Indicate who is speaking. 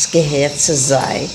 Speaker 1: das zu sein.